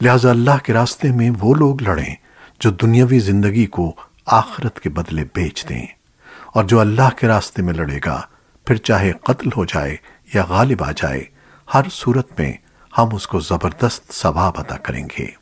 لہذا اللہ کے راستے میں وہ لوگ لڑیں جو دنیاوی زندگی کو آخرت کے بدلے بیچ دیں۔ اور جو اللہ کے راستے میں لڑے گا، پھر چاہے قتل ہو جائے یا غالب آ جائے، ہر صورت میں ہم اس کو زبردست ثواب عطا کریں گے۔